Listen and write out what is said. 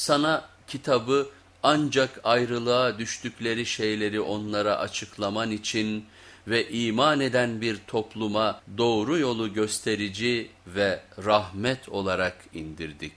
Sana kitabı ancak ayrılığa düştükleri şeyleri onlara açıklaman için ve iman eden bir topluma doğru yolu gösterici ve rahmet olarak indirdik.